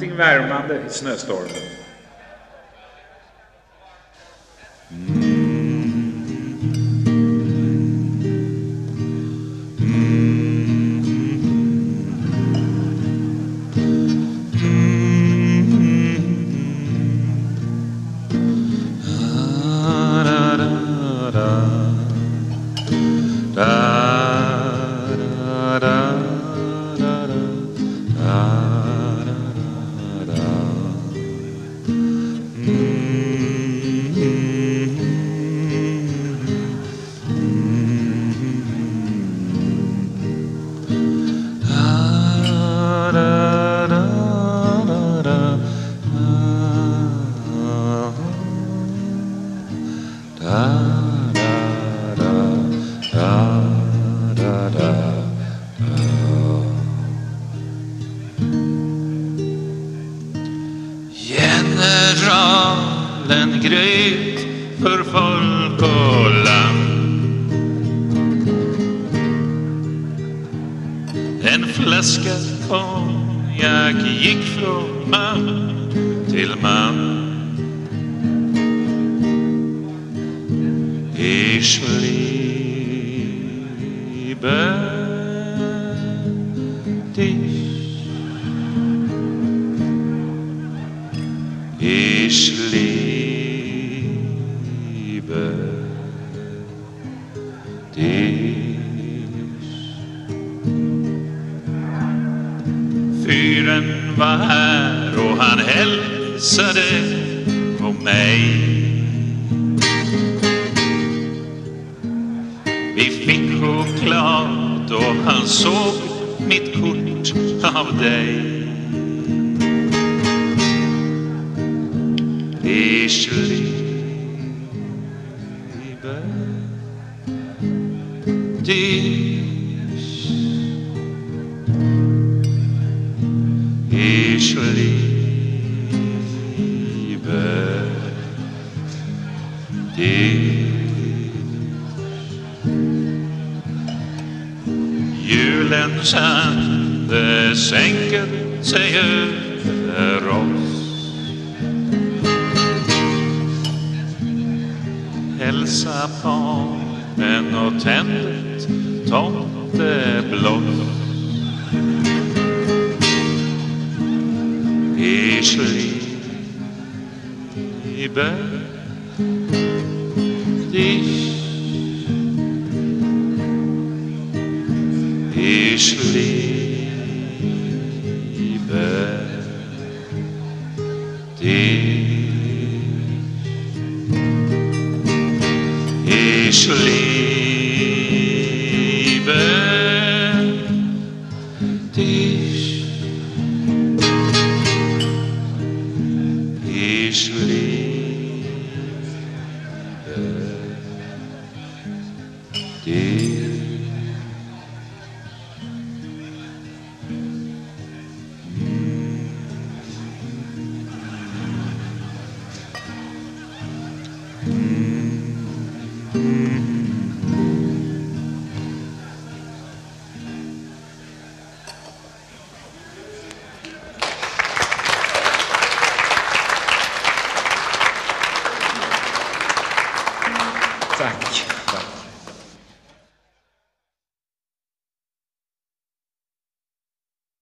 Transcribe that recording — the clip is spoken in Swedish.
Någonting värmande i snöstormen. Mm. Generalen gröt för folk och land. En flaska konjak gick från man till man. Ich liebe dich. Ich liebe dich. Fyren var här och han hälsade på mig. Och han såg mitt kort av dig. Ich liebe dich. Ich liebe dich. Julens ande sänker sig över oss. Hälsa barnen och tänd ett tomtebloss. Ich liebe dich. ich liebe dich. Ich liebe dich. Ich liebe dich. Саныч.